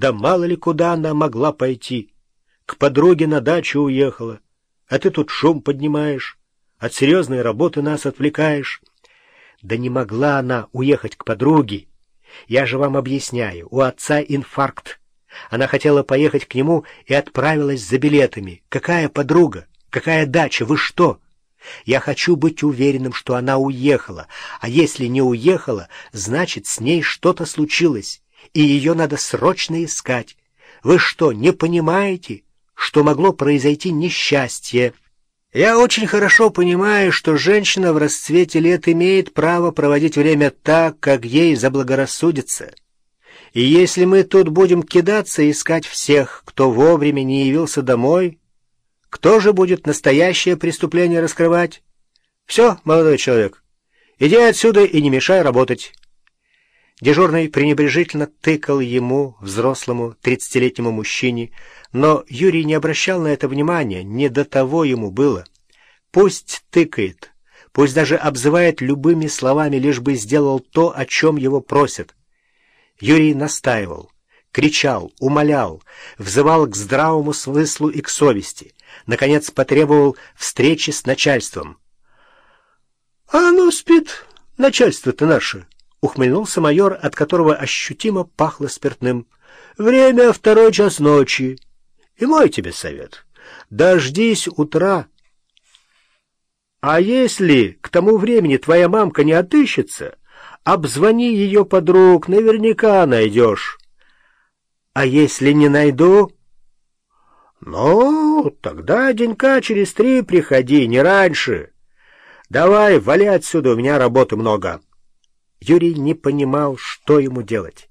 Да мало ли куда она могла пойти. К подруге на дачу уехала. А ты тут шум поднимаешь, от серьезной работы нас отвлекаешь. Да не могла она уехать к подруге. Я же вам объясняю, у отца инфаркт. Она хотела поехать к нему и отправилась за билетами. Какая подруга? Какая дача? Вы что? Я хочу быть уверенным, что она уехала. А если не уехала, значит, с ней что-то случилось, и ее надо срочно искать. Вы что, не понимаете, что могло произойти несчастье?» Я очень хорошо понимаю, что женщина в расцвете лет имеет право проводить время так, как ей заблагорассудится. И если мы тут будем кидаться искать всех, кто вовремя не явился домой, кто же будет настоящее преступление раскрывать? Все, молодой человек, иди отсюда и не мешай работать. Дежурный пренебрежительно тыкал ему, взрослому, тридцатилетнему мужчине, но Юрий не обращал на это внимания, не до того ему было. Пусть тыкает, пусть даже обзывает любыми словами, лишь бы сделал то, о чем его просят. Юрий настаивал, кричал, умолял, взывал к здравому смыслу и к совести, наконец потребовал встречи с начальством. — А оно спит, начальство-то наше, — ухмыльнулся майор, от которого ощутимо пахло спиртным. — Время второй час ночи. И мой тебе совет. Дождись утра. А если к тому времени твоя мамка не отыщется, обзвони ее подруг, наверняка найдешь. А если не найду... Ну, тогда денька через три приходи, не раньше. Давай, вали отсюда, у меня работы много. Юрий не понимал, что ему делать.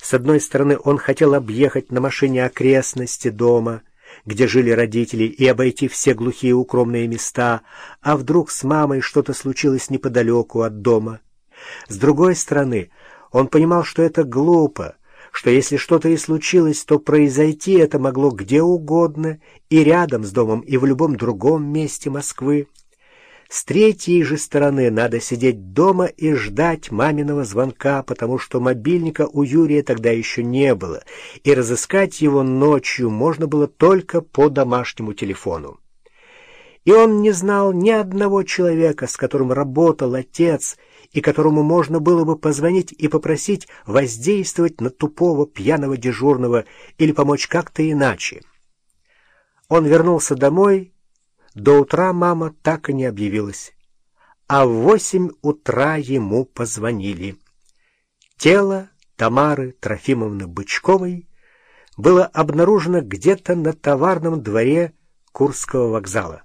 С одной стороны, он хотел объехать на машине окрестности дома, где жили родители, и обойти все глухие укромные места, а вдруг с мамой что-то случилось неподалеку от дома. С другой стороны, он понимал, что это глупо, что если что-то и случилось, то произойти это могло где угодно, и рядом с домом, и в любом другом месте Москвы. С третьей же стороны надо сидеть дома и ждать маминого звонка, потому что мобильника у Юрия тогда еще не было, и разыскать его ночью можно было только по домашнему телефону. И он не знал ни одного человека, с которым работал отец, и которому можно было бы позвонить и попросить воздействовать на тупого пьяного дежурного или помочь как-то иначе. Он вернулся домой до утра мама так и не объявилась. А в восемь утра ему позвонили. Тело Тамары Трофимовны Бычковой было обнаружено где-то на товарном дворе Курского вокзала.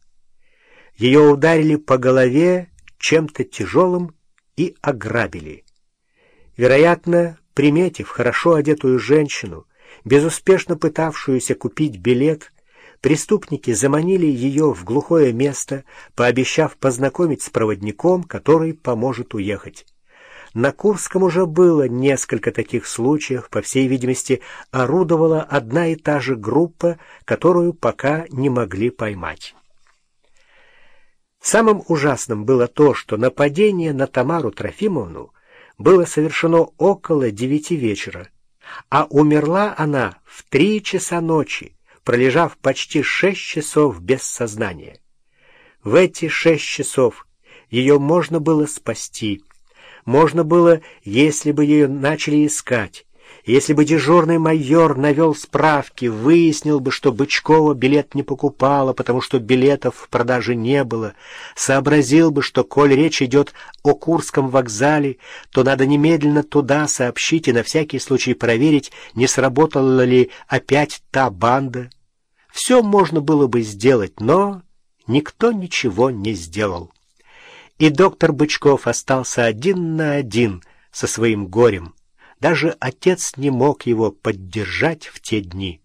Ее ударили по голове чем-то тяжелым и ограбили. Вероятно, приметив хорошо одетую женщину, безуспешно пытавшуюся купить билет, Преступники заманили ее в глухое место, пообещав познакомить с проводником, который поможет уехать. На Курском уже было несколько таких случаев, по всей видимости, орудовала одна и та же группа, которую пока не могли поймать. Самым ужасным было то, что нападение на Тамару Трофимовну было совершено около девяти вечера, а умерла она в три часа ночи, пролежав почти шесть часов без сознания. В эти шесть часов ее можно было спасти. Можно было, если бы ее начали искать, если бы дежурный майор навел справки, выяснил бы, что Бычкова билет не покупала, потому что билетов в продаже не было, сообразил бы, что, коль речь идет о Курском вокзале, то надо немедленно туда сообщить и на всякий случай проверить, не сработала ли опять та банда. Все можно было бы сделать, но никто ничего не сделал. И доктор Бычков остался один на один со своим горем. Даже отец не мог его поддержать в те дни.